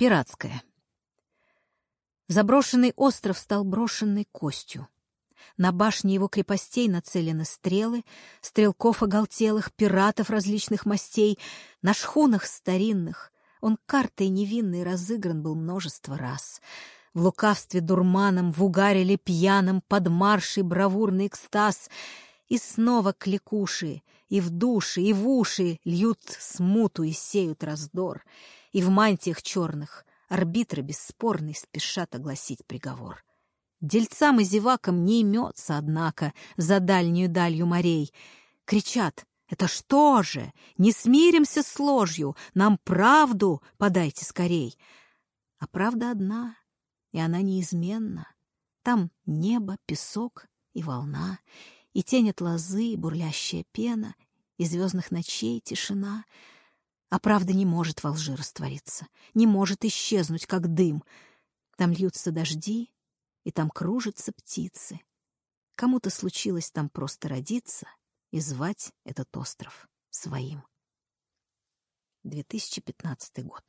Пиратская. Заброшенный остров стал брошенной костью. На башне его крепостей нацелены стрелы, стрелков оголтелых, пиратов различных мастей. На шхунах старинных он картой невинной разыгран был множество раз. В лукавстве дурманом, в угаре пьяном, под маршей бравурный экстаз. И снова кликуши, и в души, и в уши льют смуту и сеют раздор — и в мантиях черных арбитры бесспорный спешат огласить приговор. Дельцам и зевакам не имется, однако, за дальнюю далью морей. Кричат «Это что же? Не смиримся с ложью! Нам правду подайте скорей!» А правда одна, и она неизменна. Там небо, песок и волна, и тень лозы, бурлящая пена, и звездных ночей тишина — а правда не может во лжи раствориться, не может исчезнуть, как дым. Там льются дожди, и там кружатся птицы. Кому-то случилось там просто родиться и звать этот остров своим. 2015 год.